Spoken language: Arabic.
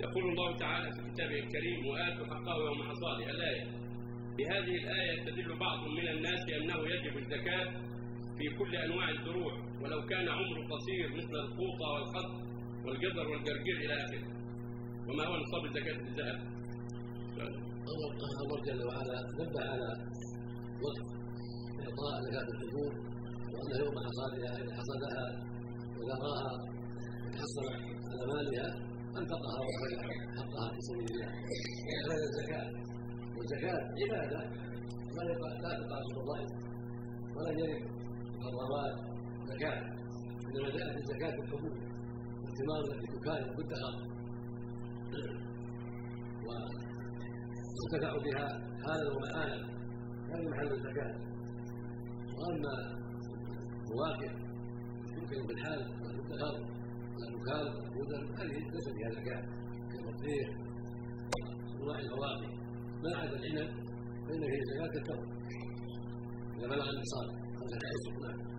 يقول الله تعالى في كتابه الكريم وآتوا حقه يوم حصاده. الآية. بهذه الآية يستدل بعض من الناس أنه يجب الزكاة في كل أنواع الزروع ولو كان عمره قصير مثل القوطة والخط والجزر والجرجير إلى آخره. وما هو نصاب الزكاة في الذهب؟ الله جل وعلا نبه على وقت إعطاء زكاة الحبوب وأن يوم حصادها إذا حصدها وذراها وتحصل على مالها. وأخرج حقها في سبيل الله. هذا الزكاة والزكاة عبادة. لا تقاس الوظائف ولا يرد محرمات زكاة. إنما جاءت الزكاة الحبوب والثمار التي تكال وتدخر وينتفع بها حالا ومآلا هذا محل الزكاة. وأما مواقف تمكن بالحال ولا تكال ولا هذه ليس فيها زكاة كالبطيخ أنواع الفواكه ما عدا العنب فإن فيه زكاة التمر إذا بلغ النصاب زكاة السكنان